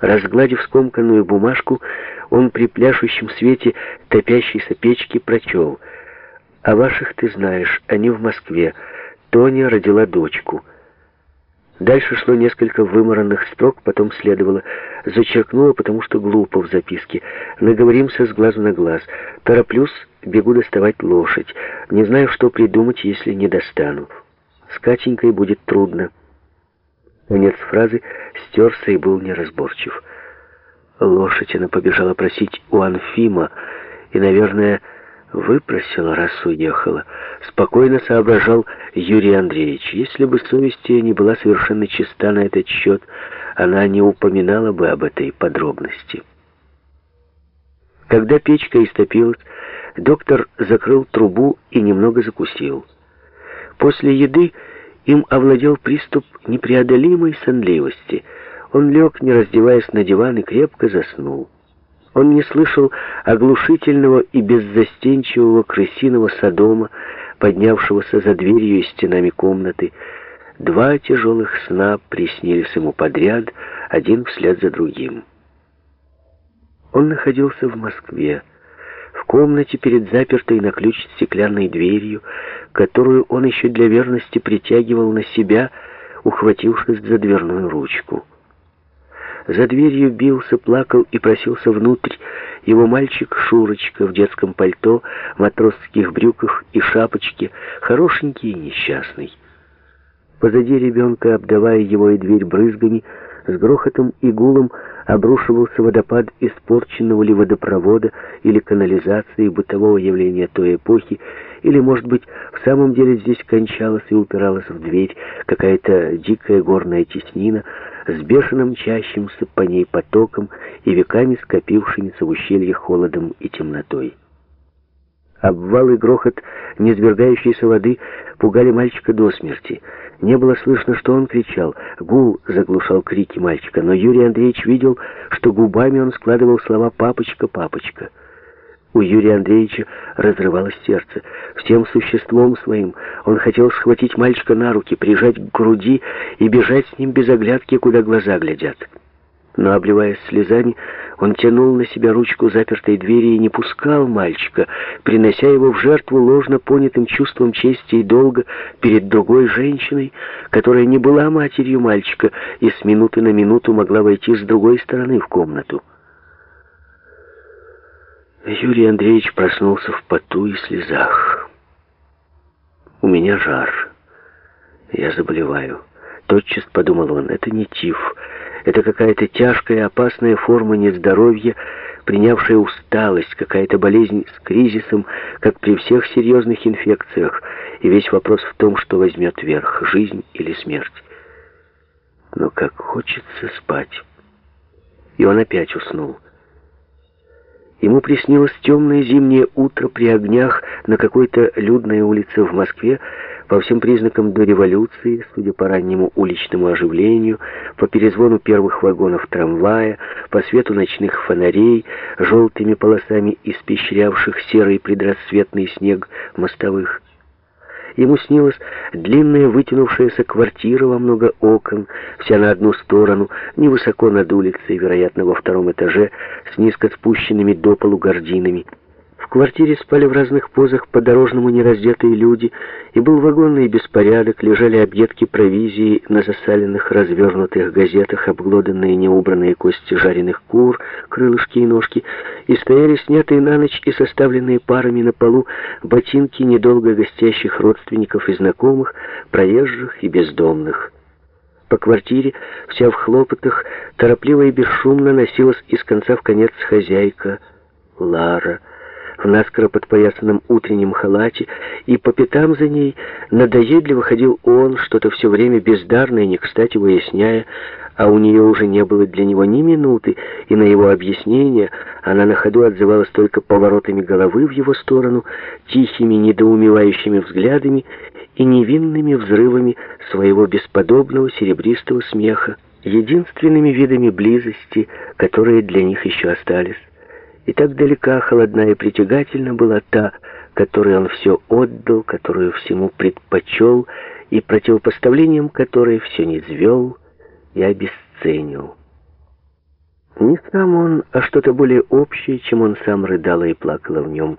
Разгладив скомканную бумажку, он при пляшущем свете топящейся печки прочел. «О ваших ты знаешь, они в Москве. Тоня родила дочку». Дальше шло несколько вымаранных строк, потом следовало «Зачеркнула, потому что глупо в записке. Наговоримся с глазу на глаз. Тороплюсь, бегу доставать лошадь. Не знаю, что придумать, если не достану. С Катенькой будет трудно». Конец фразы стерся и был неразборчив. Лошадь она побежала просить у Анфима и, наверное, выпросила, раз уехала. Спокойно соображал Юрий Андреевич. Если бы совесть ее не была совершенно чиста на этот счет, она не упоминала бы об этой подробности. Когда печка истопилась, доктор закрыл трубу и немного закусил. После еды им овладел приступ непреодолимой сонливости. Он лег, не раздеваясь на диван, и крепко заснул. Он не слышал оглушительного и беззастенчивого крысиного садома, поднявшегося за дверью и стенами комнаты. Два тяжелых сна приснились ему подряд, один вслед за другим. Он находился в Москве комнате перед запертой на ключ стеклянной дверью, которую он еще для верности притягивал на себя, ухватившись за дверную ручку. За дверью бился, плакал и просился внутрь его мальчик Шурочка в детском пальто, матросских брюках и шапочке, хорошенький и несчастный. Позади ребенка, обдавая его и дверь брызгами, с грохотом и гулом обрушивался водопад испорченного ли водопровода или канализации бытового явления той эпохи, или, может быть, в самом деле здесь кончалась и упиралась в дверь какая-то дикая горная теснина с бешеным чащимся по ней потоком и веками скопившимися в ущелье холодом и темнотой. Обвал и грохот низвергающейся воды пугали мальчика до смерти. Не было слышно, что он кричал. Гул заглушал крики мальчика, но Юрий Андреевич видел, что губами он складывал слова «папочка, папочка». У Юрия Андреевича разрывалось сердце. Всем существом своим он хотел схватить мальчика на руки, прижать к груди и бежать с ним без оглядки, куда глаза глядят но, обливаясь слезами, он тянул на себя ручку запертой двери и не пускал мальчика, принося его в жертву ложно понятым чувством чести и долга перед другой женщиной, которая не была матерью мальчика и с минуты на минуту могла войти с другой стороны в комнату. Юрий Андреевич проснулся в поту и слезах. «У меня жар. Я заболеваю». Тотчас подумал он, это не тиф, это какая-то тяжкая, опасная форма нездоровья, принявшая усталость, какая-то болезнь с кризисом, как при всех серьезных инфекциях, и весь вопрос в том, что возьмет верх, жизнь или смерть. Но как хочется спать. И он опять уснул. Ему приснилось темное зимнее утро при огнях на какой-то людной улице в Москве, по всем признакам до революции, судя по раннему уличному оживлению, по перезвону первых вагонов трамвая, по свету ночных фонарей, желтыми полосами испещрявших серый предрассветный снег мостовых. Ему снилась длинная вытянувшаяся квартира во много окон, вся на одну сторону, невысоко над улицей, вероятно, во втором этаже, с низко спущенными до полу гординами. В квартире спали в разных позах по-дорожному нераздетые люди, и был вагонный беспорядок, лежали объедки провизии на засаленных развернутых газетах, обглоданные неубранные кости жареных кур, крылышки и ножки, и стояли снятые на ночь и составленные парами на полу ботинки недолго гостящих родственников и знакомых, проезжих и бездомных. По квартире, вся в хлопотах, торопливо и бесшумно носилась из конца в конец хозяйка Лара, в наскоро подпоясанном утреннем халате, и по пятам за ней надоедливо ходил он, что-то все время бездарно и не кстати выясняя, а у нее уже не было для него ни минуты, и на его объяснение она на ходу отзывалась только поворотами головы в его сторону, тихими недоумевающими взглядами и невинными взрывами своего бесподобного серебристого смеха, единственными видами близости, которые для них еще остались. И так далека, холодна и притягательна была та, которой он все отдал, которую всему предпочел, и противопоставлением которой все не звел и обесценил. Не сам он, а что-то более общее, чем он сам рыдала и плакала в нем,